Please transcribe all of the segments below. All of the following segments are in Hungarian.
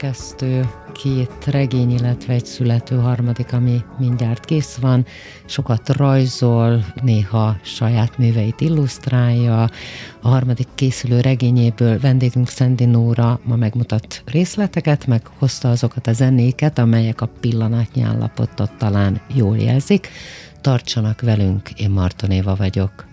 szerkesztő, két regény, illetve egy születő harmadik, ami mindjárt kész van. Sokat rajzol, néha saját műveit illusztrálja. A harmadik készülő regényéből vendégünk Szendi Nóra ma megmutat részleteket, meg hozta azokat a zenéket, amelyek a pillanatnyi állapotot talán jól jelzik. Tartsanak velünk, én Marton Éva vagyok.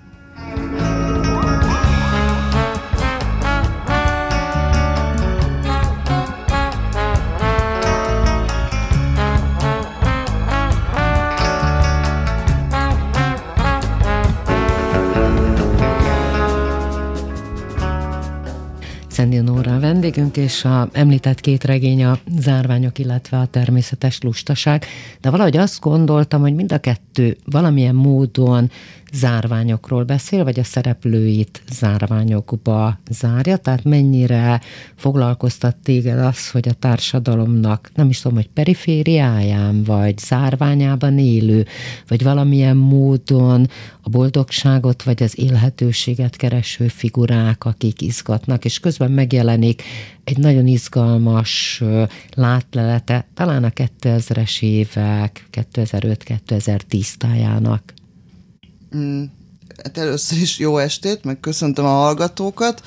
Szendi Nóra a vendégünk, és a említett két regény a zárványok, illetve a természetes lustaság, de valahogy azt gondoltam, hogy mind a kettő valamilyen módon zárványokról beszél, vagy a szereplőit zárványokba zárja, tehát mennyire foglalkoztat téged az, hogy a társadalomnak, nem is tudom, hogy perifériáján, vagy zárványában élő, vagy valamilyen módon a boldogságot, vagy az élhetőséget kereső figurák, akik izgatnak, és közben megjelenik egy nagyon izgalmas látlelete, talán a 2000-es évek, 2005-2010 tájának. Mm, hát először is jó estét, meg köszöntöm a hallgatókat,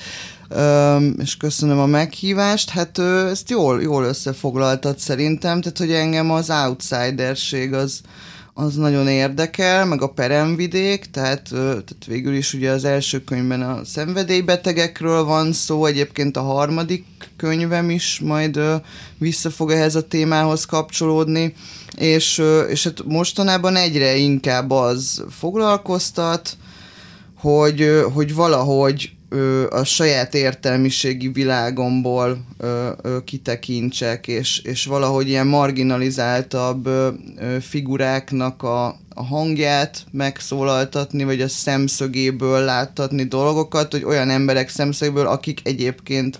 és köszönöm a meghívást. Hát ezt jól, jól összefoglaltad szerintem, tehát hogy engem az outsiderség az, az nagyon érdekel, meg a peremvidék, tehát, tehát végül is ugye az első könyvben a szenvedélybetegekről van szó, egyébként a harmadik könyvem is majd vissza fog ehhez a témához kapcsolódni, és, és hát mostanában egyre inkább az foglalkoztat, hogy, hogy valahogy a saját értelmiségi világomból kitekintsek, és, és valahogy ilyen marginalizáltabb figuráknak a, a hangját megszólaltatni, vagy a szemszögéből láttatni dolgokat, hogy olyan emberek szemszögéből, akik egyébként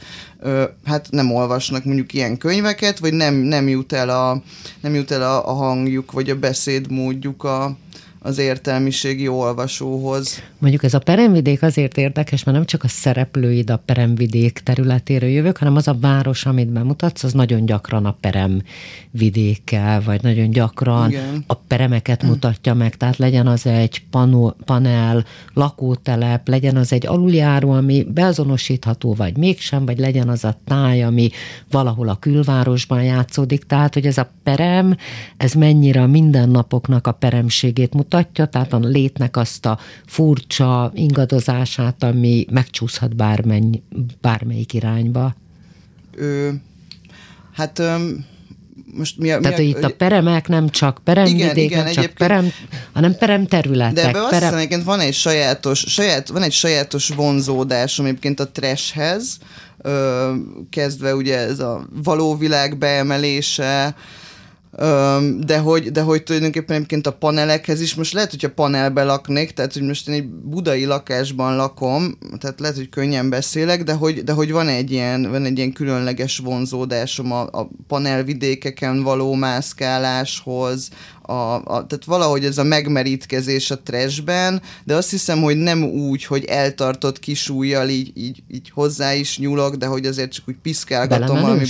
hát nem olvasnak mondjuk ilyen könyveket, vagy nem, nem jut el, a, nem jut el a, a hangjuk, vagy a beszédmódjuk a, az értelmiségi olvasóhoz. Mondjuk ez a peremvidék azért érdekes, mert nem csak a szereplőid a peremvidék területéről jövök, hanem az a város, amit bemutatsz, az nagyon gyakran a peremvidékkel, vagy nagyon gyakran Igen. a peremeket mutatja meg, tehát legyen az egy pano, panel, lakótelep, legyen az egy aluljáró, ami beazonosítható, vagy mégsem, vagy legyen az a táj, ami valahol a külvárosban játszódik, tehát hogy ez a perem, ez mennyire a mindennapoknak a peremségét mutatja, mutatja, tehát a létnek azt a furcsa ingadozását, ami megcsúszhat bármenny, bármelyik irányba. Ö, hát ö, most mi a, Tehát, mi a, hogy itt a peremek nem csak peremvidék, igen, igen, nem csak perem, hanem perem területek. De ebben perem... azt hiszem, van egy sajátos, saját, van egy sajátos vonzódás egyébként a trashhez, kezdve ugye ez a való világ beemelése, de hogy, de hogy tulajdonképpen egyébként a panelekhez is, most lehet, hogyha panelbe laknék, tehát hogy most én egy budai lakásban lakom, tehát lehet, hogy könnyen beszélek, de hogy, de hogy van, egy ilyen, van egy ilyen különleges vonzódásom a, a panelvidékeken való mászkáláshoz, a, a, tehát valahogy ez a megmerítkezés a trashben, de azt hiszem, hogy nem úgy, hogy eltartott kis ujjal így, így, így hozzá is nyúlok, de hogy azért csak úgy piszkálgatom. Ami,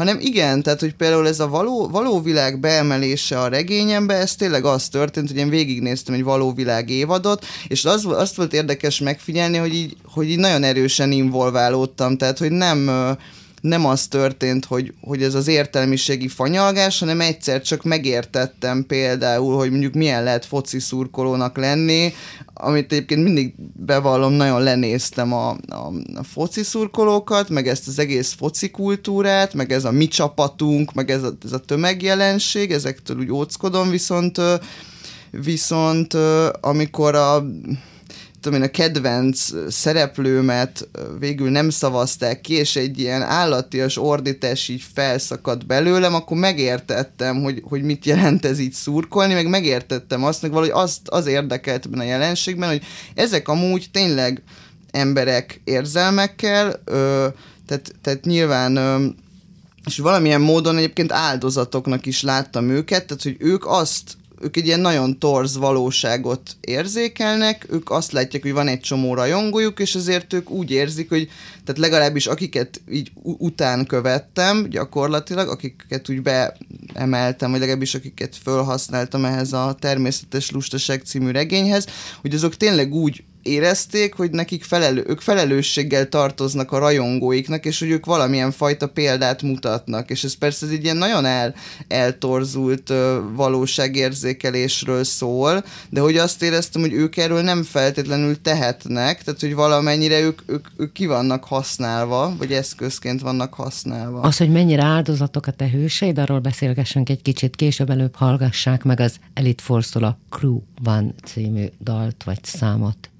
hanem igen, tehát hogy például ez a való, való világ beemelése a regényembe, ez tényleg az történt, hogy én végignéztem egy való világ évadot, és az, azt volt érdekes megfigyelni, hogy így, hogy így nagyon erősen involválódtam, tehát hogy nem nem az történt, hogy, hogy ez az értelmiségi fanyalgás, hanem egyszer csak megértettem például, hogy mondjuk milyen lehet foci szurkolónak lenni, amit egyébként mindig bevallom, nagyon lenéztem a, a, a foci szurkolókat, meg ezt az egész foci kultúrát, meg ez a mi csapatunk, meg ez a, ez a tömegjelenség, ezektől úgy óckodom, viszont viszont amikor a tudom én, a kedvenc szereplőmet végül nem szavazták ki, és egy ilyen állatias ordítás így felszakadt belőlem, akkor megértettem, hogy, hogy mit jelent ez így szurkolni, meg megértettem azt, meg valahogy azt, az érdekelt a jelenségben, hogy ezek amúgy tényleg emberek érzelmekkel, ö, tehát, tehát nyilván ö, és valamilyen módon egyébként áldozatoknak is láttam őket, tehát hogy ők azt ők egy ilyen nagyon torz valóságot érzékelnek, ők azt látják, hogy van egy csomó rajongójuk, és ezért ők úgy érzik, hogy tehát legalábbis akiket így után követtem gyakorlatilag, akiket úgy beemeltem, vagy legalábbis akiket felhasználtam ehhez a Természetes Lustaság című regényhez, hogy azok tényleg úgy érezték, hogy nekik felelő, ők felelősséggel tartoznak a rajongóiknak, és hogy ők valamilyen fajta példát mutatnak. És ez persze egy ilyen nagyon el, eltorzult ö, valóságérzékelésről szól, de hogy azt éreztem, hogy ők erről nem feltétlenül tehetnek, tehát hogy valamennyire ők, ők, ők ki vannak használva, vagy eszközként vannak használva. Az, hogy mennyire áldozatok a te hőseid, arról beszélgessünk egy kicsit később, előbb hallgassák meg az Elite Force-tól a Crew One című dalt vagy számot.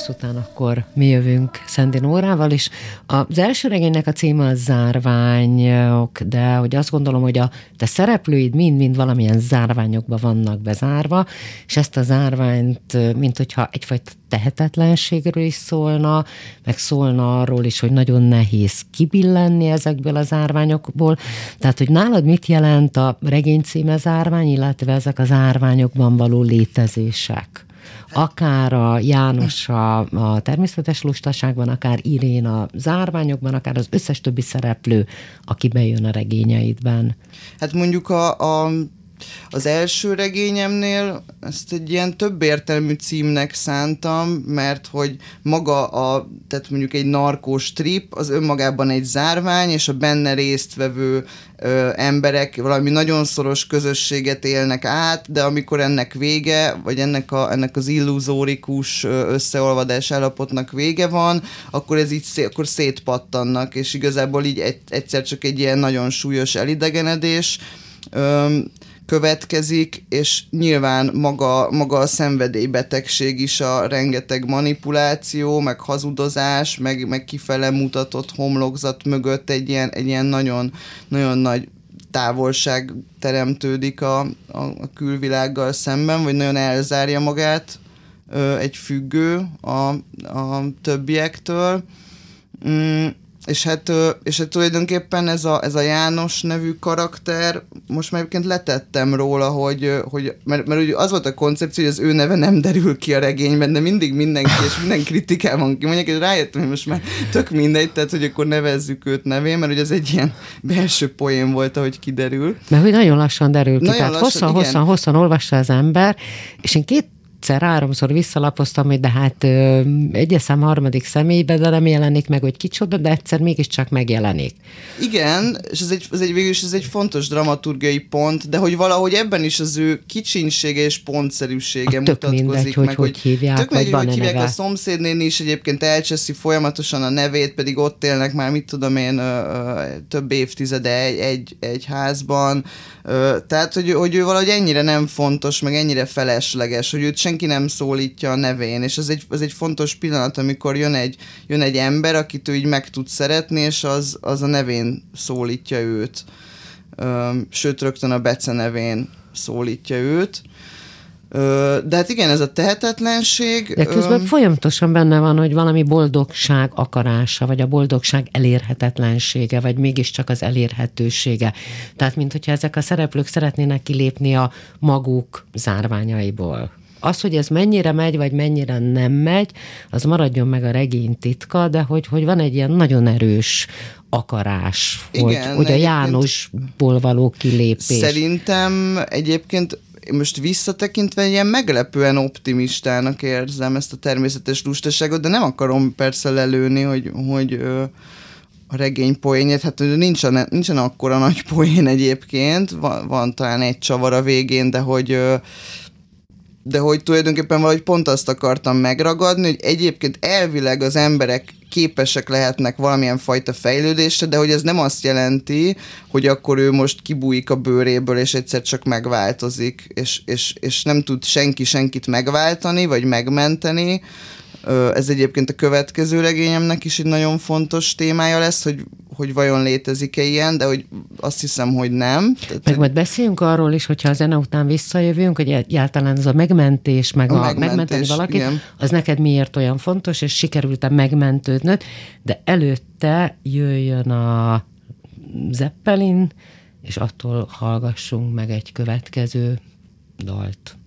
Force után akkor mi jövünk Szendi Nórával, és az első regénynek a címe a zárványok, de hogy azt gondolom, hogy a te szereplőid mind-mind valamilyen zárványokba vannak bezárva, és ezt a zárványt, mint hogyha egyfajta tehetetlenségről is szólna, meg szólna arról is, hogy nagyon nehéz kibillenni ezekből az árványokból. Tehát, hogy nálad mit jelent a regény címe zárvány, illetve ezek az árványokban való létezések? Akár a János a, a természetes lustaságban, akár Irén a zárványokban, akár az összes többi szereplő, aki bejön a regényeidben. Hát mondjuk a, a az első regényemnél ezt egy ilyen több értelmű címnek szántam, mert hogy maga a, tehát mondjuk egy narkós trip, az önmagában egy zárvány, és a benne résztvevő ö, emberek valami nagyon szoros közösséget élnek át, de amikor ennek vége, vagy ennek, a, ennek az illuzórikus összeolvadás állapotnak vége van, akkor ez így szé, akkor szétpattannak, és igazából így egy, egyszer csak egy ilyen nagyon súlyos elidegenedés, következik, és nyilván maga, maga a szenvedélybetegség is a rengeteg manipuláció, meg hazudozás, meg, meg kifele mutatott homlokzat mögött egy ilyen, egy ilyen nagyon, nagyon nagy távolság teremtődik a, a, a külvilággal szemben, vagy nagyon elzárja magát ö, egy függő a, a többiektől. Mm, és hát, és hát tulajdonképpen ez a, ez a János nevű karakter, most már egyébként letettem róla, hogy, hogy mert, mert ugye az volt a koncepció, hogy az ő neve nem derül ki a regényben, de mindig mindenki és minden kritikában kimondják, és rájöttem, hogy most már tök mindegy, tehát hogy akkor nevezzük őt nevén, mert ugye ez egy ilyen belső poén volt, ahogy kiderül. Mert hogy nagyon lassan derül ki, nagyon tehát lassan, hosszan, igen. hosszan, hosszan olvassa az ember, és én két kétszer-háromszor visszalapoztam, hogy de hát ö, egyes szám harmadik személybe, de nem jelenik meg, hogy kicsoda, de egyszer mégiscsak megjelenik. Igen, és ez egy, ez egy végül is ez egy fontos dramaturgiai pont, de hogy valahogy ebben is az ő kicsinsége és pontszerűsége a mutatkozik mindegy, hogy meg, hogy, hogy hívják, tök mindegy, hogy hívják neve. a szomszédnéni is egyébként elcseszi folyamatosan a nevét, pedig ott élnek már, mit tudom én, ö, ö, több évtizede egy, egy, egy házban, ö, tehát, hogy, hogy ő valahogy ennyire nem fontos, meg ennyire felesleges, hogy őt senki nem szólítja a nevén, és ez egy, ez egy fontos pillanat, amikor jön egy, jön egy ember, akit ő így meg tud szeretni, és az, az a nevén szólítja őt. sőt rögtön a becenevén szólítja őt. De hát igen, ez a tehetetlenség. De közben folyamatosan benne van, hogy valami boldogság akarása, vagy a boldogság elérhetetlensége, vagy mégiscsak az elérhetősége. Tehát, mint hogyha ezek a szereplők szeretnének kilépni a maguk zárványaiból. Az, hogy ez mennyire megy, vagy mennyire nem megy, az maradjon meg a regény titka, de hogy, hogy van egy ilyen nagyon erős akarás, hogy, Igen, hogy a Jánosból való kilépés. Szerintem egyébként most visszatekintve ilyen meglepően optimistának érzem ezt a természetes lustaságot, de nem akarom persze lelőni, hogy, hogy a regény poénját, hát nincsen, nincsen akkora nagy poén egyébként, van, van talán egy csavar a végén, de hogy de hogy tulajdonképpen valahogy pont azt akartam megragadni, hogy egyébként elvileg az emberek képesek lehetnek valamilyen fajta fejlődésre, de hogy ez nem azt jelenti, hogy akkor ő most kibújik a bőréből, és egyszer csak megváltozik, és, és, és nem tud senki senkit megváltani, vagy megmenteni, ez egyébként a következő regényemnek is egy nagyon fontos témája lesz, hogy, hogy vajon létezik-e ilyen, de hogy azt hiszem, hogy nem. Meg majd beszéljünk arról is, hogyha a zene után visszajövünk, hogy egyáltalán ez a megmentés, meg a, a megmentés, megmenteni valakit, igen. az neked miért olyan fontos, és sikerült-e megmentődnöd, de előtte jöjjön a Zeppelin, és attól hallgassunk meg egy következő dalt.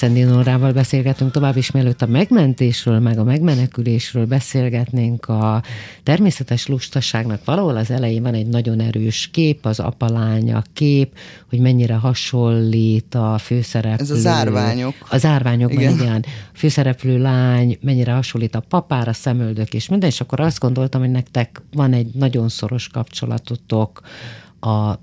Szendinórával beszélgetünk tovább is, mielőtt a megmentésről, meg a megmenekülésről beszélgetnénk, a természetes lustaságnak valahol az elején van egy nagyon erős kép, az apalánya kép, hogy mennyire hasonlít a főszereplő. Ez a zárványok. A zárványokban, igen. igen. A főszereplő lány mennyire hasonlít a papára, szemöldök és minden, és akkor azt gondoltam, hogy nektek van egy nagyon szoros kapcsolatotok a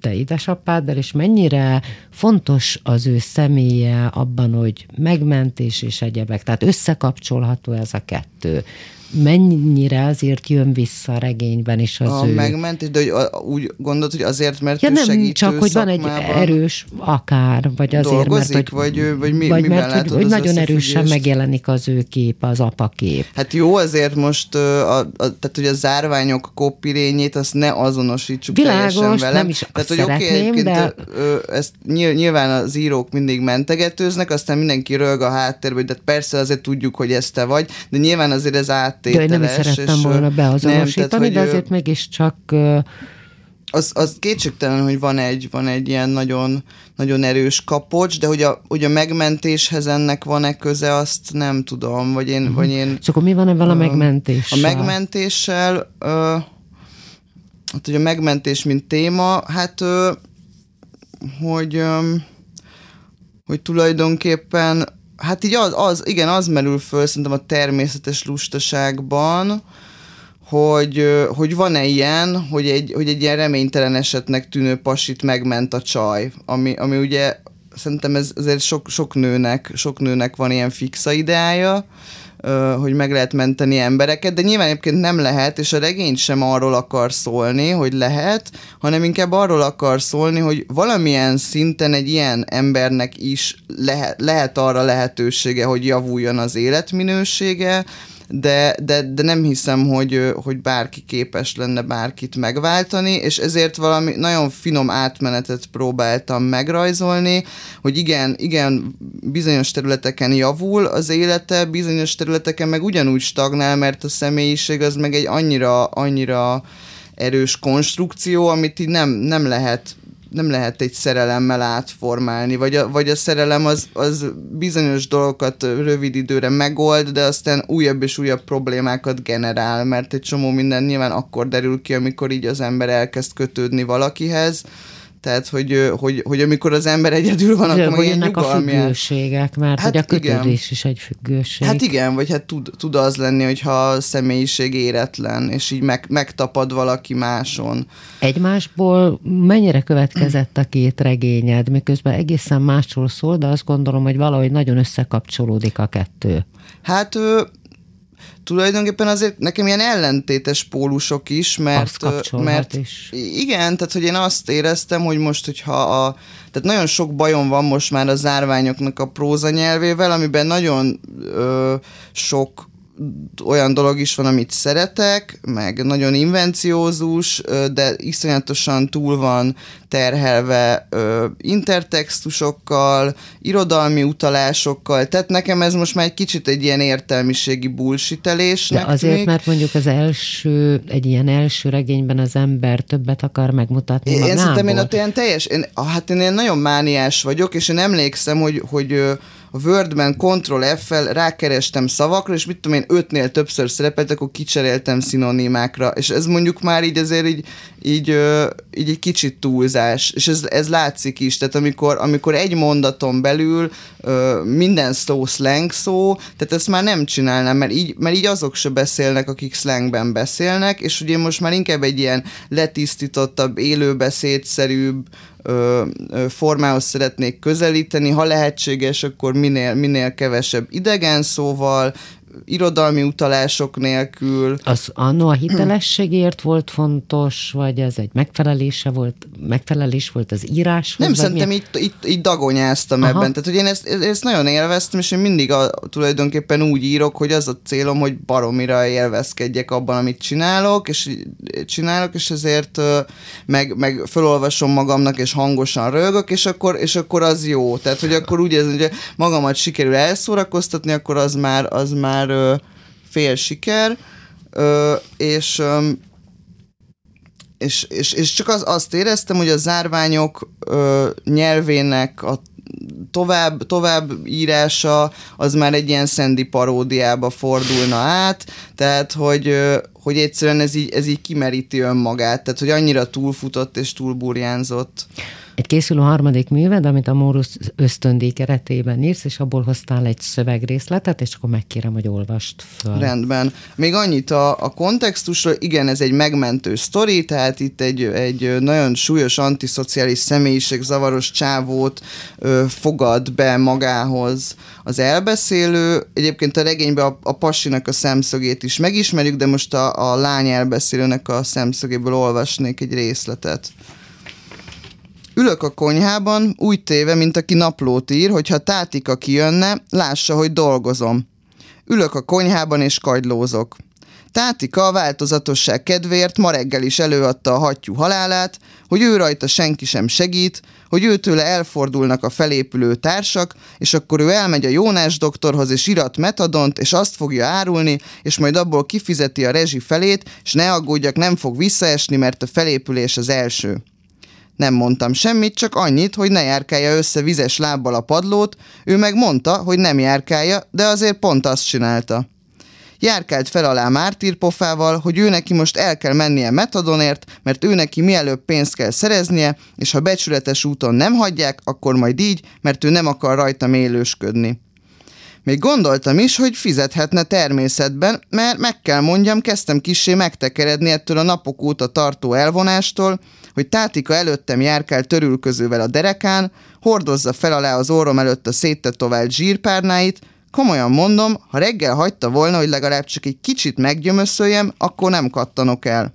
te édesapáddal, és mennyire fontos az ő személye abban, hogy megmentés és egyebek. Tehát összekapcsolható ez a kettő mennyire azért jön vissza a regényben is az a ő... megmentés, de hogy úgy gondolod, hogy azért, mert ja, ő nem segítő csak, hogy van egy erős akár, vagy azért, dolgozik, mert hogy, vagy, vagy, mi, vagy mert, hogy, hogy nagyon erősen megjelenik az ő kép, az apa kép. Hát jó, azért most, a, a, tehát hogy a zárványok kopirényét, azt ne azonosítsuk Világos, teljesen velem. nem is tehát, hogy szeretném, okay, de... ezt nyilván az írók mindig mentegetőznek, aztán mindenki rög a háttérbe, de persze azért tudjuk, hogy ez te vagy, de nyilván azért ez áttételes szerettem volna beazonosítani, nem, tehát, de azért mégiscsak... Az, az kétségtelen, hogy van egy, van egy ilyen nagyon, nagyon erős kapocs, de hogy a, hogy a megmentéshez ennek van-e köze, azt nem tudom, vagy én... Uh-huh. Vagy én akkor mi van ebben a megmentéssel? A megmentéssel, hát hogy a megmentés, mint téma, hát uh, hogy, um, hogy tulajdonképpen hát így az, az, igen, az merül föl szerintem a természetes lustaságban, hogy, hogy van-e ilyen, hogy egy, hogy egy ilyen reménytelen esetnek tűnő pasit megment a csaj, ami, ami ugye szerintem ez azért sok, sok nőnek, sok nőnek van ilyen fixa ideája, hogy meg lehet menteni embereket, de nyilván egyébként nem lehet, és a regény sem arról akar szólni, hogy lehet, hanem inkább arról akar szólni, hogy valamilyen szinten egy ilyen embernek is lehet, lehet arra lehetősége, hogy javuljon az életminősége, de, de, de nem hiszem, hogy, hogy bárki képes lenne bárkit megváltani, és ezért valami nagyon finom átmenetet próbáltam megrajzolni, hogy igen, igen, bizonyos területeken javul az élete, bizonyos területeken meg ugyanúgy stagnál, mert a személyiség az meg egy annyira, annyira erős konstrukció, amit így nem, nem lehet nem lehet egy szerelemmel átformálni, vagy a, vagy a szerelem az, az bizonyos dolgokat rövid időre megold, de aztán újabb és újabb problémákat generál, mert egy csomó minden nyilván akkor derül ki, amikor így az ember elkezd kötődni valakihez, tehát, hogy, hogy, hogy amikor az ember egyedül van, akkor meg ilyen a függőségek, mert hát hogy a kötődés igen. is egy függőség. Hát igen, vagy hát tud, tud az lenni, hogyha a személyiség éretlen, és így meg, megtapad valaki máson. Egymásból mennyire következett a két regényed, miközben egészen másról szól, de azt gondolom, hogy valahogy nagyon összekapcsolódik a kettő. Hát tulajdonképpen azért nekem ilyen ellentétes pólusok is, mert, mert is. igen, tehát hogy én azt éreztem, hogy most, hogyha a, tehát nagyon sok bajom van most már a zárványoknak a próza nyelvével, amiben nagyon ö, sok olyan dolog is van, amit szeretek, meg nagyon invenciózus, de iszonyatosan túl van terhelve intertextusokkal, irodalmi utalásokkal, tehát nekem ez most már egy kicsit egy ilyen értelmiségi bullshitelés. De azért, tűnik. mert mondjuk az első, egy ilyen első regényben az ember többet akar megmutatni én, magából. Én szerintem én ott ilyen teljes, én, hát én ilyen nagyon mániás vagyok, és én emlékszem, hogy, hogy a Wordben Ctrl F-fel rákerestem szavakra, és mit tudom én, ötnél többször szerepelt, akkor kicseréltem szinonimákra, és ez mondjuk már így azért így, így, így egy kicsit túlzás, és ez, ez látszik is, tehát amikor, amikor egy mondaton belül minden szó slang szó, tehát ezt már nem csinálnám, mert így, mert így azok se beszélnek, akik slangben beszélnek, és ugye most már inkább egy ilyen letisztítottabb, élőbeszédszerűbb, formához szeretnék közelíteni, ha lehetséges, akkor minél, minél kevesebb idegen szóval, irodalmi utalások nélkül. Az annó a hitelességért volt fontos, vagy ez egy megfelelése volt, megfelelés volt az írás? Nem, szerintem itt, itt, itt dagonyáztam Aha. ebben. Tehát, hogy én ezt, ezt nagyon élveztem, és én mindig a, tulajdonképpen úgy írok, hogy az a célom, hogy baromira élvezkedjek abban, amit csinálok, és csinálok, és ezért meg, meg felolvasom magamnak, és hangosan rögök, és akkor, és akkor az jó. Tehát, hogy akkor úgy érzem, hogy magamat sikerül elszórakoztatni, akkor az már, az már már ö, fél siker, ö, és, ö, és, és, és csak az, azt éreztem, hogy a zárványok ö, nyelvének a tovább, tovább írása az már egy ilyen Sandy paródiába fordulna át, tehát hogy, hogy egyszerűen ez így, ez így kimeríti önmagát, tehát hogy annyira túlfutott és túlburjánzott. Egy készülő harmadik műved, amit a Mórusz ösztöndíj keretében írsz, és abból hoztál egy szövegrészletet, és akkor megkérem, hogy olvast föl. Rendben. Még annyit a, a kontextusról, igen, ez egy megmentő sztori, tehát itt egy, egy nagyon súlyos antiszociális személyiség, zavaros csávót ö, fogad be magához az elbeszélő. Egyébként a regényben a, a pasinak a szemszögét is megismerjük, de most a, a lány elbeszélőnek a szemszögéből olvasnék egy részletet. Ülök a konyhában, úgy téve, mint aki naplót ír, hogyha tátika kijönne, lássa, hogy dolgozom. Ülök a konyhában és kagylózok. Tátika a változatosság kedvéért ma reggel is előadta a hattyú halálát, hogy ő rajta senki sem segít, hogy őtőle elfordulnak a felépülő társak, és akkor ő elmegy a Jónás doktorhoz, és irat metadont, és azt fogja árulni, és majd abból kifizeti a rezsi felét, és ne aggódjak, nem fog visszaesni, mert a felépülés az első. Nem mondtam semmit, csak annyit, hogy ne járkálja össze vizes lábbal a padlót, ő meg mondta, hogy nem járkálja, de azért pont azt csinálta. Járkált fel alá mártírpofával, hogy ő neki most el kell mennie metadonért, mert ő neki mielőbb pénzt kell szereznie, és ha becsületes úton nem hagyják, akkor majd így, mert ő nem akar rajta élősködni. Még gondoltam is, hogy fizethetne természetben, mert meg kell mondjam, kezdtem kissé megtekeredni ettől a napok óta tartó elvonástól, hogy Tátika előttem járkál törülközővel a derekán, hordozza fel alá az orrom előtt a széttetovált zsírpárnáit, komolyan mondom, ha reggel hagyta volna, hogy legalább csak egy kicsit meggyömöszöljem, akkor nem kattanok el.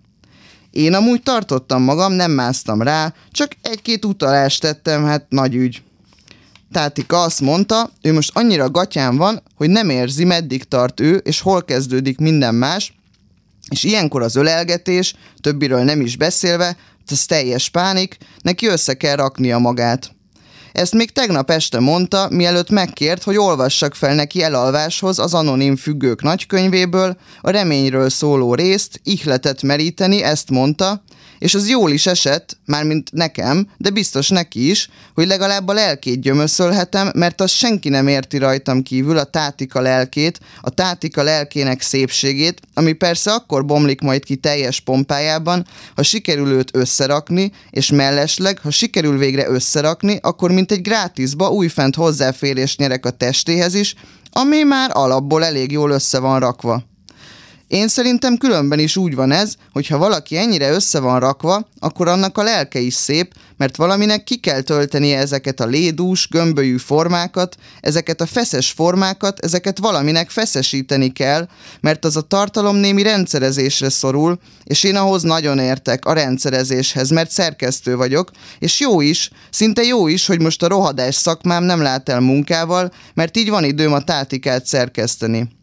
Én amúgy tartottam magam, nem másztam rá, csak egy-két utalást tettem, hát nagy ügy. Tátika azt mondta, ő most annyira gatyán van, hogy nem érzi, meddig tart ő, és hol kezdődik minden más, és ilyenkor az ölelgetés, többiről nem is beszélve, ez teljes pánik, neki össze kell raknia magát. Ezt még tegnap este mondta, mielőtt megkért, hogy olvassak fel neki elalváshoz az anonim függők nagykönyvéből, a reményről szóló részt, ihletet meríteni, ezt mondta, és az jól is esett, mármint nekem, de biztos neki is, hogy legalább a lelkét gyömöszölhetem, mert az senki nem érti rajtam kívül a tátika lelkét, a tátika lelkének szépségét, ami persze akkor bomlik majd ki teljes pompájában, ha sikerül őt összerakni, és mellesleg, ha sikerül végre összerakni, akkor mint egy grátisba újfent hozzáférés nyerek a testéhez is, ami már alapból elég jól össze van rakva. Én szerintem különben is úgy van ez, hogy ha valaki ennyire össze van rakva, akkor annak a lelke is szép, mert valaminek ki kell töltenie ezeket a lédús, gömbölyű formákat, ezeket a feszes formákat, ezeket valaminek feszesíteni kell, mert az a tartalom némi rendszerezésre szorul, és én ahhoz nagyon értek, a rendszerezéshez, mert szerkesztő vagyok, és jó is, szinte jó is, hogy most a rohadás szakmám nem lát el munkával, mert így van időm a tátikát szerkeszteni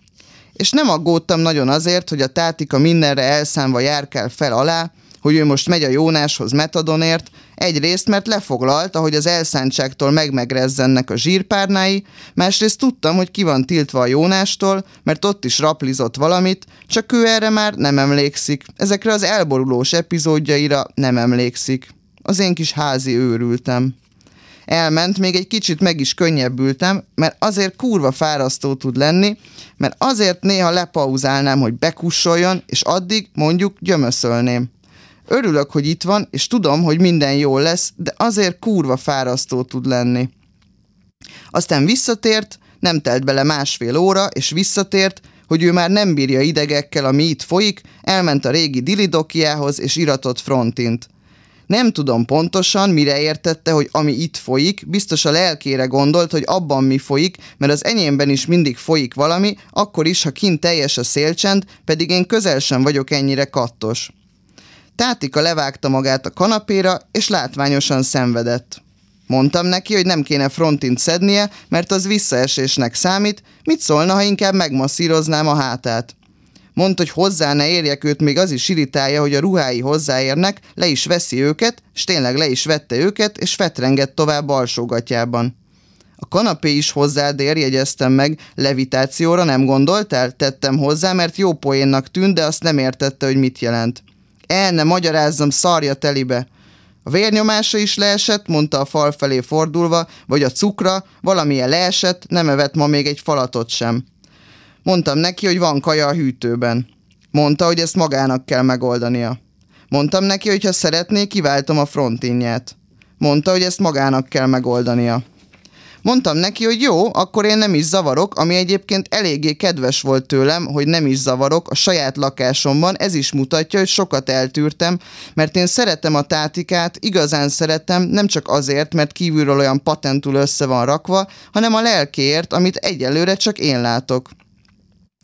és nem aggódtam nagyon azért, hogy a tátika mindenre elszámva járkál fel alá, hogy ő most megy a Jónáshoz metadonért, egyrészt, mert lefoglalt, ahogy az elszántságtól megmegrezzennek a zsírpárnái, másrészt tudtam, hogy ki van tiltva a Jónástól, mert ott is raplizott valamit, csak ő erre már nem emlékszik, ezekre az elborulós epizódjaira nem emlékszik. Az én kis házi őrültem. Elment, még egy kicsit meg is könnyebbültem, mert azért kurva fárasztó tud lenni, mert azért néha lepauzálnám, hogy bekussoljon, és addig mondjuk gyömöszölném. Örülök, hogy itt van, és tudom, hogy minden jól lesz, de azért kurva fárasztó tud lenni. Aztán visszatért, nem telt bele másfél óra, és visszatért, hogy ő már nem bírja idegekkel, ami itt folyik, elment a régi dilidokiához, és iratott frontint. Nem tudom pontosan, mire értette, hogy ami itt folyik, biztos a lelkére gondolt, hogy abban mi folyik, mert az enyémben is mindig folyik valami, akkor is, ha kint teljes a szélcsend, pedig én közel sem vagyok ennyire kattos. Tátika levágta magát a kanapéra, és látványosan szenvedett. Mondtam neki, hogy nem kéne frontint szednie, mert az visszaesésnek számít, mit szólna, ha inkább megmasszíroznám a hátát. Mondta, hogy hozzá ne érjek őt, még az is irritálja, hogy a ruhái hozzáérnek, le is veszi őket, és tényleg le is vette őket, és fetrengett tovább alsógatjában. A kanapé is hozzád ér, jegyeztem meg, levitációra nem gondoltál? Tettem hozzá, mert jó poénnak tűnt, de azt nem értette, hogy mit jelent. El ne magyarázzam, szarja telibe! A vérnyomása is leesett, mondta a fal felé fordulva, vagy a cukra, valamilyen leesett, nem evett ma még egy falatot sem. Mondtam neki, hogy van kaja a hűtőben. Mondta, hogy ezt magának kell megoldania. Mondtam neki, hogy ha szeretné, kiváltom a frontinját. Mondta, hogy ezt magának kell megoldania. Mondtam neki, hogy jó, akkor én nem is zavarok, ami egyébként eléggé kedves volt tőlem, hogy nem is zavarok a saját lakásomban, ez is mutatja, hogy sokat eltűrtem, mert én szeretem a tátikát, igazán szeretem, nem csak azért, mert kívülről olyan patentul össze van rakva, hanem a lelkéért, amit egyelőre csak én látok.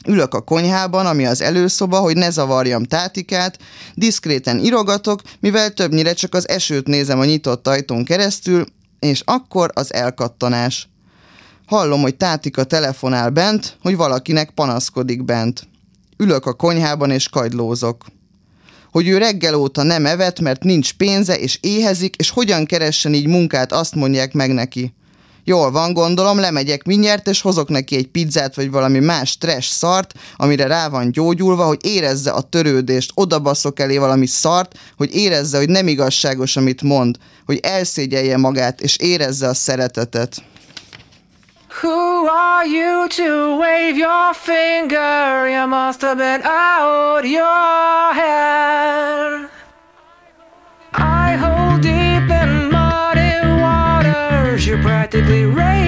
Ülök a konyhában, ami az előszoba, hogy ne zavarjam tátikát, diszkréten irogatok, mivel többnyire csak az esőt nézem a nyitott ajtón keresztül, és akkor az elkattanás. Hallom, hogy tátika telefonál bent, hogy valakinek panaszkodik bent. Ülök a konyhában és kagylózok. Hogy ő reggel óta nem evett, mert nincs pénze és éhezik, és hogyan keressen így munkát, azt mondják meg neki. Jól van, gondolom, lemegyek mindjárt, és hozok neki egy pizzát, vagy valami más trash szart, amire rá van gyógyulva, hogy érezze a törődést, odabaszok elé valami szart, hogy érezze, hogy nem igazságos, amit mond, hogy elszégyelje magát, és érezze a szeretetet. Who are you to wave your finger? You must have been out your head. I hold deep in. You practically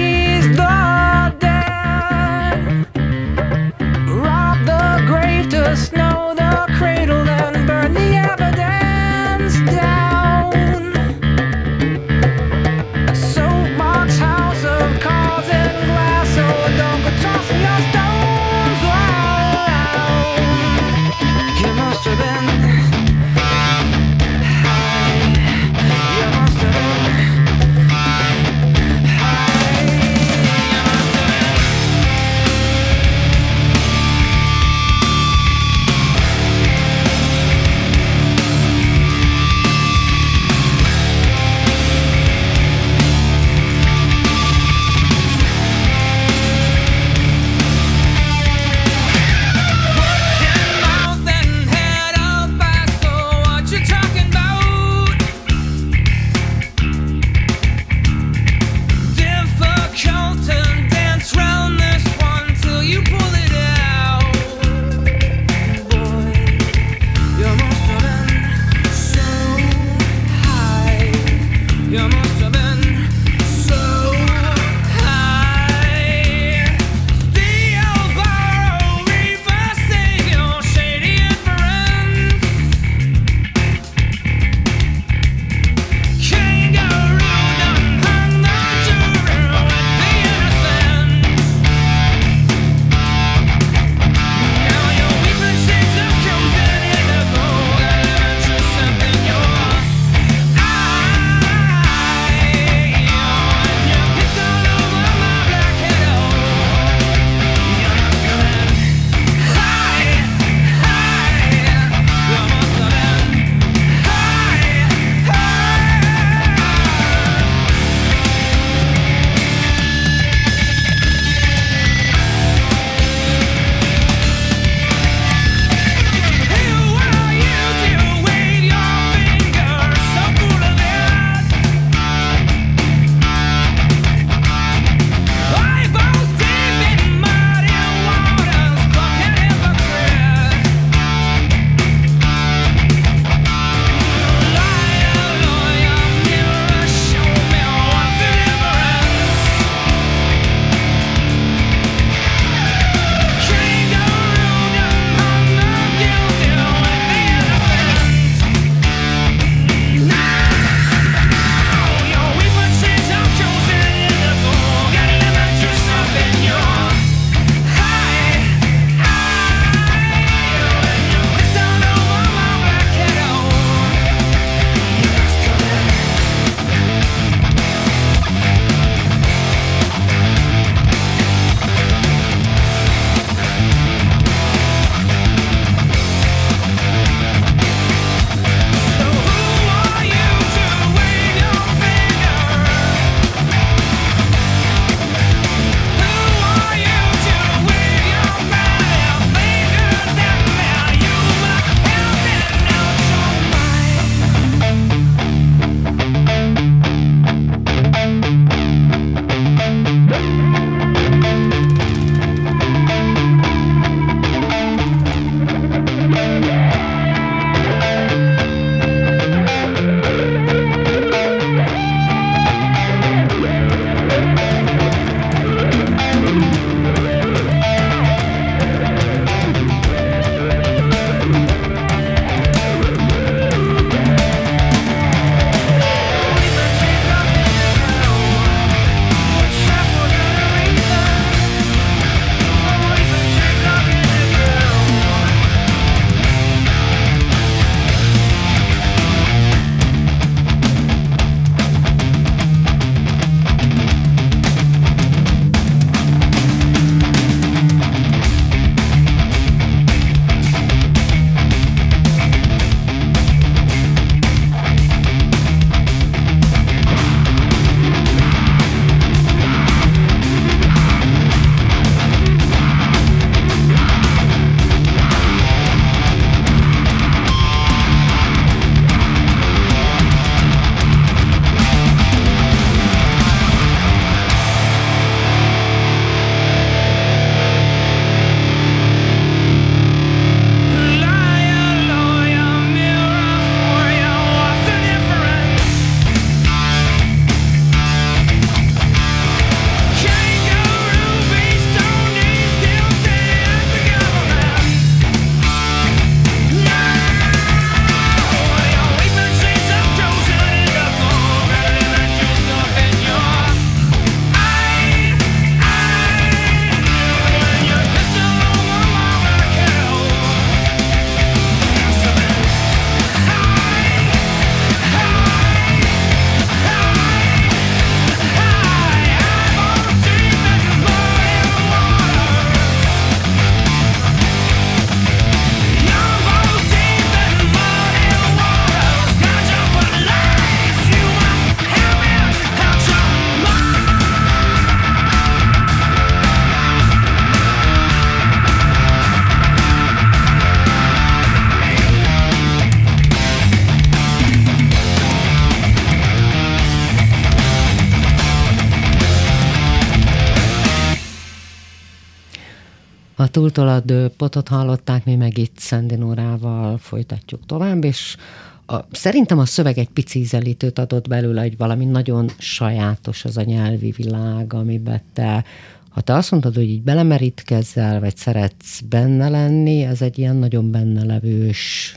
A túltolad potot hallották, mi meg itt Szendinórával folytatjuk tovább, és a, szerintem a szöveg egy pici ízelítőt adott belőle, hogy valami nagyon sajátos az a nyelvi világ, amiben te, ha te azt mondod, hogy így belemerítkezzel, vagy szeretsz benne lenni, ez egy ilyen nagyon benne levős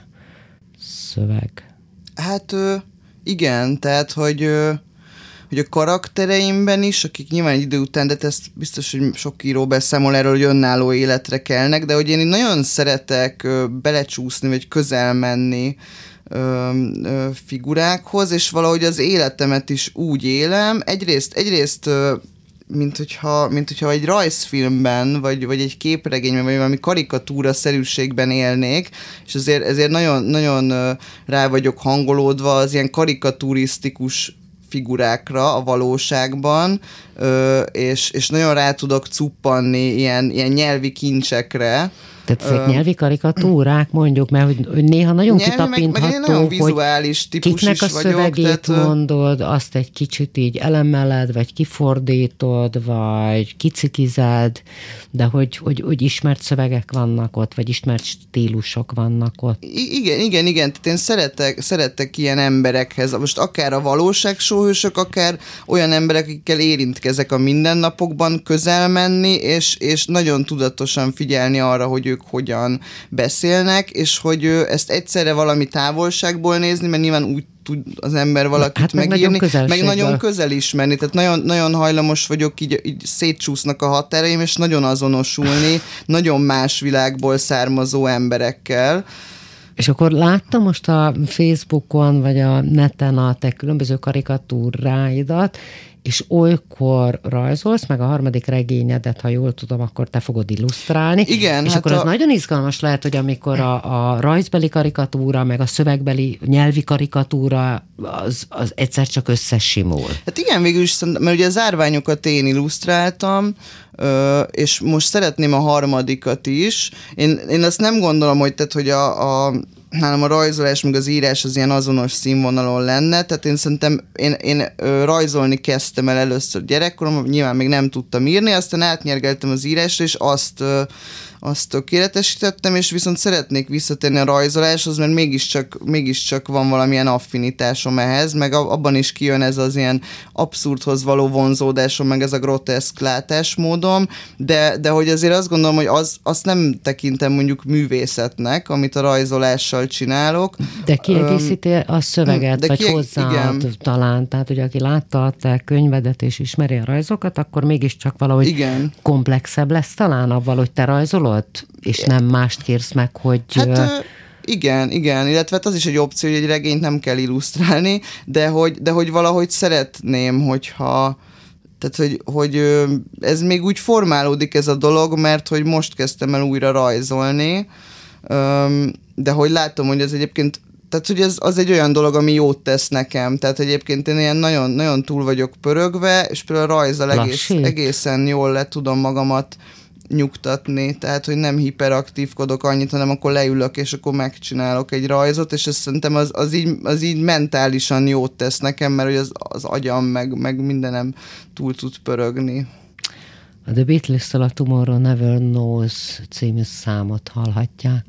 szöveg. Hát igen, tehát, hogy hogy a karaktereimben is, akik nyilván egy idő után, de ezt biztos, hogy sok író beszámol erről, hogy önálló életre kelnek, de hogy én nagyon szeretek belecsúszni, vagy közel menni ö, figurákhoz, és valahogy az életemet is úgy élem. Egyrészt, egyrészt ö, mint hogyha, mint hogyha egy rajzfilmben, vagy, vagy egy képregényben, vagy valami karikatúra szerűségben élnék, és ezért, ezért nagyon, nagyon rá vagyok hangolódva az ilyen karikaturisztikus figurákra a valóságban, és, és nagyon rá tudok cuppanni ilyen, ilyen nyelvi kincsekre, tehát ezek uh, nyelvi karikatúrák, mondjuk, mert hogy, hogy néha nagyon nyelvi, kitapintható, meg, meg nagyon vizuális típus kiknek is a szövegét tehát, mondod, azt egy kicsit így elemeled, vagy kifordítod, vagy kicikized, de hogy, hogy, hogy ismert szövegek vannak ott, vagy ismert stílusok vannak ott. I- igen, igen, igen, tehát én szeretek, szeretek ilyen emberekhez, most akár a valóság sóhősök, akár olyan emberek, akikkel érintkezek a mindennapokban, közel menni, és, és nagyon tudatosan figyelni arra, hogy ők ők hogyan beszélnek, és hogy ezt egyszerre valami távolságból nézni, mert nyilván úgy tud az ember valakit hát meg megírni, nagyon meg nagyon közel ismerni, tehát nagyon, nagyon hajlamos vagyok, így, így szétcsúsznak a határaim, és nagyon azonosulni nagyon más világból származó emberekkel. És akkor láttam most a Facebookon, vagy a neten a te különböző karikatúráidat, és olykor rajzolsz, meg a harmadik regényedet, ha jól tudom, akkor te fogod illusztrálni. Igen. És hát akkor a... az nagyon izgalmas lehet, hogy amikor a, a rajzbeli karikatúra, meg a szövegbeli nyelvi karikatúra, az, az egyszer csak összesimul. Hát igen, végül is, mert ugye az árványokat én illusztráltam, és most szeretném a harmadikat is. Én, én azt nem gondolom, hogy, tehát, hogy a, a nálam a rajzolás, meg az írás az ilyen azonos színvonalon lenne, tehát én szerintem én, én rajzolni kezdtem el először gyerekkorom, nyilván még nem tudtam írni, aztán átnyergeltem az írásra, és azt azt tökéletesítettem, és viszont szeretnék visszatérni a rajzoláshoz, mert mégiscsak, mégiscsak van valamilyen affinitásom ehhez, meg abban is kijön ez az ilyen abszurdhoz való vonzódásom, meg ez a groteszk látásmódom, de, de hogy azért azt gondolom, hogy az, azt nem tekintem mondjuk művészetnek, amit a rajzolással csinálok. De kiegészíti a szöveget, de vagy ki, hozzá igen. talán, tehát hogy aki látta a te könyvedet és ismeri a rajzokat, akkor mégiscsak valahogy igen. komplexebb lesz talán avval, hogy te rajzolod, alatt, és nem mást kérsz meg, hogy... Hát, igen, igen, illetve hát az is egy opció, hogy egy regényt nem kell illusztrálni, de hogy, de hogy valahogy szeretném, hogyha tehát, hogy, hogy ez még úgy formálódik ez a dolog, mert hogy most kezdtem el újra rajzolni, de hogy látom, hogy ez egyébként tehát, hogy ez az egy olyan dolog, ami jót tesz nekem. Tehát egyébként én ilyen nagyon, nagyon túl vagyok pörögve, és például a rajzal egész, egészen jól le tudom magamat nyugtatni, tehát hogy nem hiperaktívkodok annyit, hanem akkor leülök, és akkor megcsinálok egy rajzot, és ezt szerintem az, az, így, az így mentálisan jót tesz nekem, mert hogy az, az agyam meg, meg mindenem túl tud pörögni. A The Beatles-től a Tomorrow Never Knows című számot hallhatják.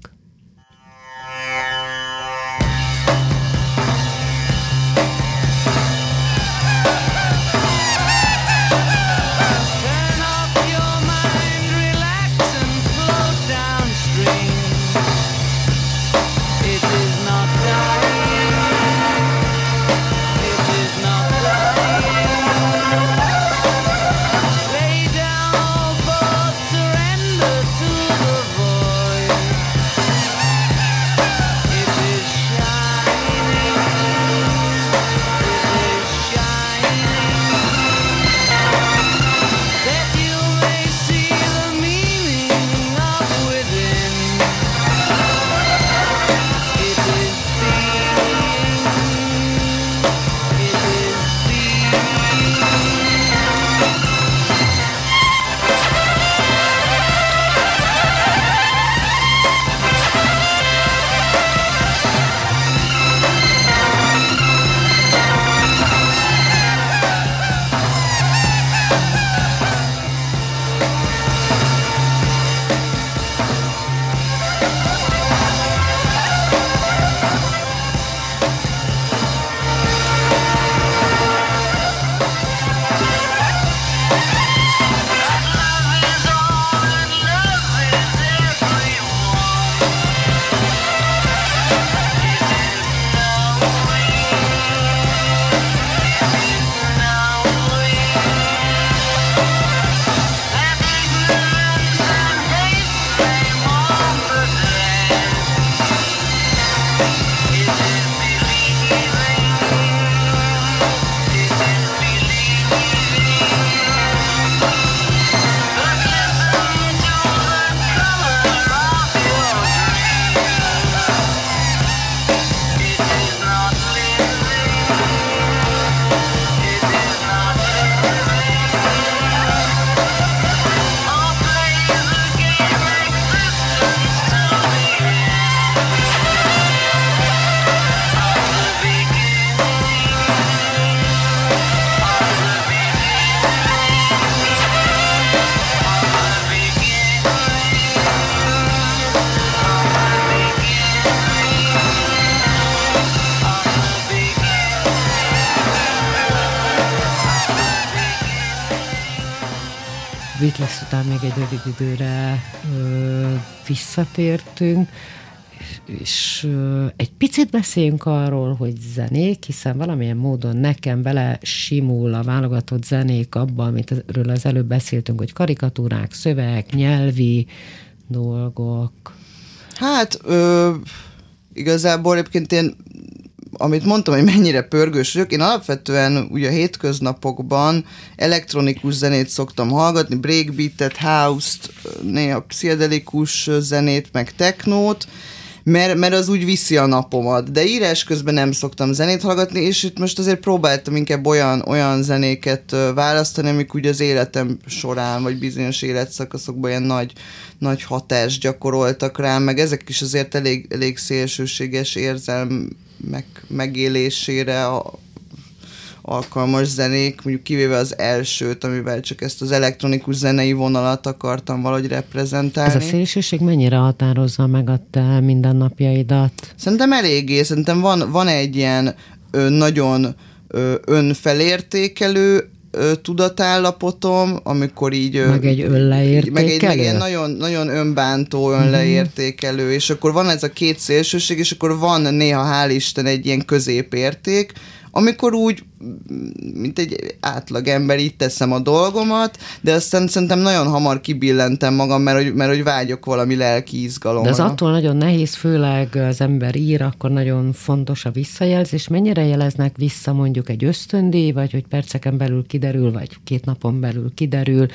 Után még egy rövid időre ö, visszatértünk, és ö, egy picit beszéljünk arról, hogy zenék, hiszen valamilyen módon nekem bele simul a válogatott zenék abban, amit erről az előbb beszéltünk, hogy karikatúrák, szöveg, nyelvi dolgok. Hát ö, igazából egyébként én amit mondtam, hogy mennyire pörgős vagyok, én alapvetően ugye a hétköznapokban elektronikus zenét szoktam hallgatni, breakbeatet, house-t, néha pszichedelikus zenét, meg technót, mert, mert az úgy viszi a napomat. De írás közben nem szoktam zenét hallgatni, és itt most azért próbáltam inkább olyan, olyan zenéket választani, amik úgy az életem során, vagy bizonyos életszakaszokban ilyen nagy, nagy hatást gyakoroltak rám, meg ezek is azért elég, elég szélsőséges érzelm meg, megélésére a, alkalmas zenék, mondjuk kivéve az elsőt, amivel csak ezt az elektronikus zenei vonalat akartam valahogy reprezentálni. Ez a szélsőség mennyire határozza meg a te mindennapjaidat? Szerintem eléggé, szerintem van, van egy ilyen ö, nagyon ö, önfelértékelő ö, tudatállapotom, amikor így... Ö, meg egy önleértékelő? Meg egy, meg egy nagyon, nagyon önbántó, önleértékelő, uh-huh. és akkor van ez a két szélsőség, és akkor van néha, hál' Isten, egy ilyen középérték, amikor úgy, mint egy átlag ember, így teszem a dolgomat, de aztán szerintem nagyon hamar kibillentem magam, mert hogy, mert hogy vágyok valami lelki izgalomra. De az attól nagyon nehéz, főleg az ember ír, akkor nagyon fontos a visszajelzés. Mennyire jeleznek vissza mondjuk egy ösztöndíj, vagy hogy perceken belül kiderül, vagy két napon belül kiderül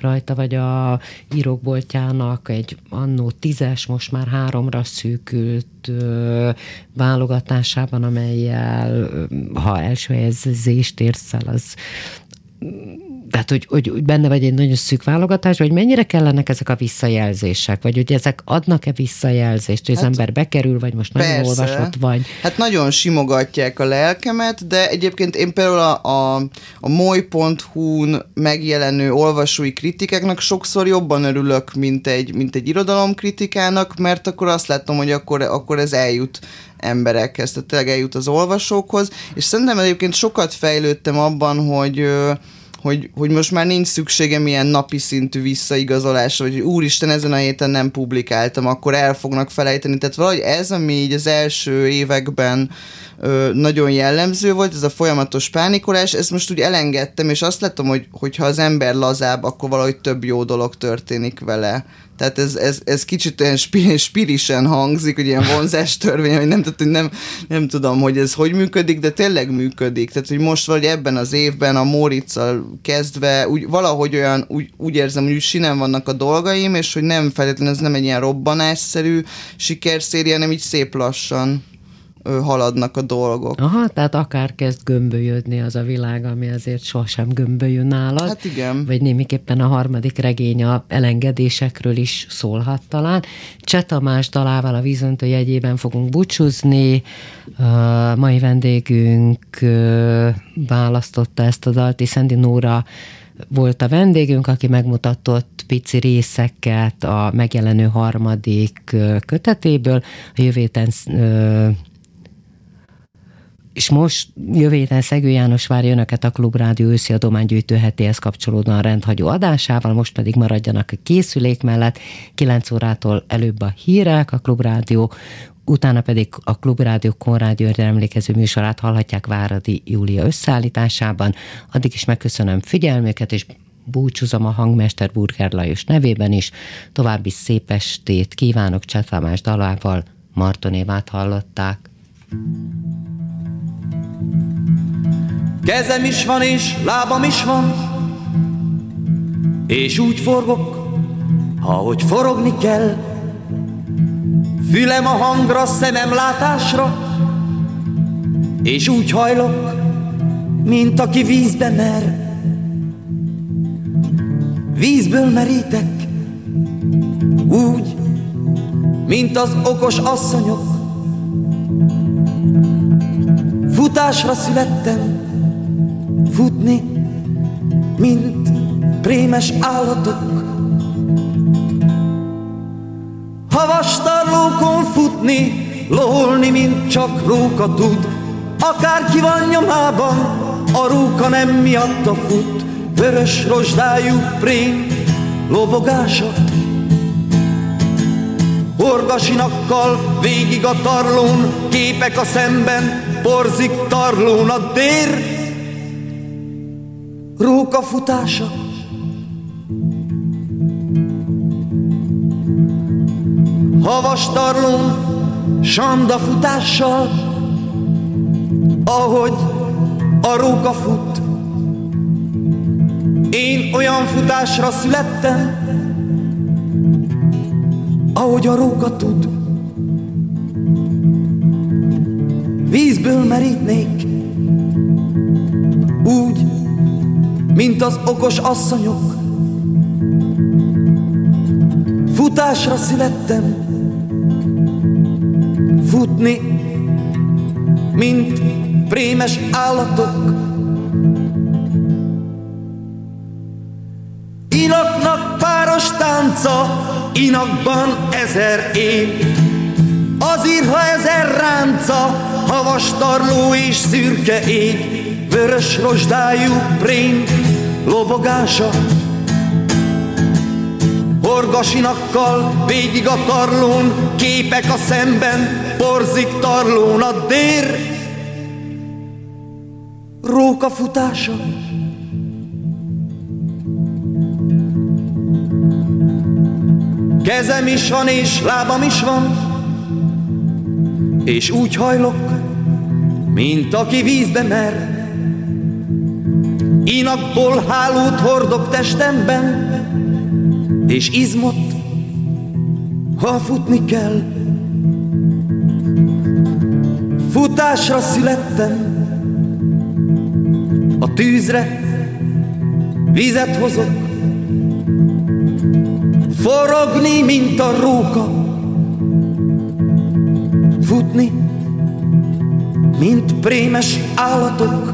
rajta, vagy a írókboltjának egy annó tízes, most már háromra szűkült válogatásában, amelyel ha első helyezést érsz el, az tehát, hogy, hogy benne vagy egy nagyon szűk válogatás, vagy mennyire kellenek ezek a visszajelzések, vagy hogy ezek adnak-e visszajelzést, hogy hát, az ember bekerül, vagy most nagyon persze. olvasott vagy? Hát nagyon simogatják a lelkemet, de egyébként én például a, a, a moly.hu-n megjelenő olvasói kritikáknak sokszor jobban örülök, mint egy, mint egy irodalomkritikának, mert akkor azt látom, hogy akkor, akkor ez eljut emberekhez, tehát tényleg eljut az olvasókhoz, és szerintem egyébként sokat fejlődtem abban, hogy hogy, hogy most már nincs szükségem ilyen napi szintű visszaigazolásra, vagy hogy úristen, ezen a héten nem publikáltam, akkor el fognak felejteni. Tehát valahogy ez, ami így az első években ö, nagyon jellemző volt, ez a folyamatos pánikolás, ezt most úgy elengedtem, és azt látom, hogy hogyha az ember lazább, akkor valahogy több jó dolog történik vele. Tehát ez, ez, ez kicsit olyan spirisen hangzik, hogy ilyen vonzás törvény, hogy nem, tehát, nem, nem tudom, hogy ez hogy működik, de tényleg működik. Tehát, hogy most vagy ebben az évben a Móriczal kezdve úgy, valahogy olyan, úgy, úgy érzem, hogy úgy sinem vannak a dolgaim, és hogy nem feltétlenül ez nem egy ilyen robbanásszerű sikerszéria, hanem így szép lassan haladnak a dolgok. Aha, tehát akár kezd gömbölyödni az a világ, ami azért sosem gömbölyön nálad. Hát igen. Vagy némiképpen a harmadik regény a elengedésekről is szólhat talán. Cseh Tamás dalával a vízöntő jegyében fogunk búcsúzni. A mai vendégünk választotta ezt a dalt, és Szendi Nóra volt a vendégünk, aki megmutatott pici részeket a megjelenő harmadik kötetéből. A jövő és most jövő héten Szegő János várja önöket a Klubrádió őszi adománygyűjtő hetéhez kapcsolódóan rendhagyó adásával, most pedig maradjanak a készülék mellett. 9 órától előbb a hírek, a Klubrádió utána pedig a Klubrádió Konrádió emlékező műsorát hallhatják Váradi Júlia összeállításában. Addig is megköszönöm figyelmüket, és búcsúzom a hangmester Burger Lajos nevében is. További szép estét kívánok Csetamás dalával. Martonévát hallották. Kezem is van és lábam is van, és úgy forgok, ahogy forogni kell. Fülem a hangra, szemem látásra, és úgy hajlok, mint aki vízbe mer. Vízből merítek, úgy, mint az okos asszonyok, Futásra születtem, futni, mint prémes állatok. Havastarlókon futni, lolni, mint csak róka tud. Akárki van nyomában, a róka nem miatta fut. Vörös rozsdájú prém, lobogása. Horgasinakkal végig a tarlón, képek a szemben, porzik tarlón a dér, róka futása. Havas tarlón, sanda futással, ahogy a róka fut. Én olyan futásra születtem, ahogy a róka tud. Vízből merítnék, úgy, mint az okos asszonyok. Futásra születtem, futni, mint prémes állatok. Inaknak páros tánca, inakban ezer év. Az írha ezer ránca, havas tarló és szürke ég, vörös rozsdájú prém lobogása. Horgasinakkal végig a tarlón, képek a szemben, porzik tarlón a dér, róka futása. Kezem is van és lábam is van, és úgy hajlok, mint aki vízbe mer. Inakból hálót hordok testemben, és izmot, ha futni kell. Futásra születtem, a tűzre vizet hozok, forogni, mint a róka, futni, mint prémes állatok.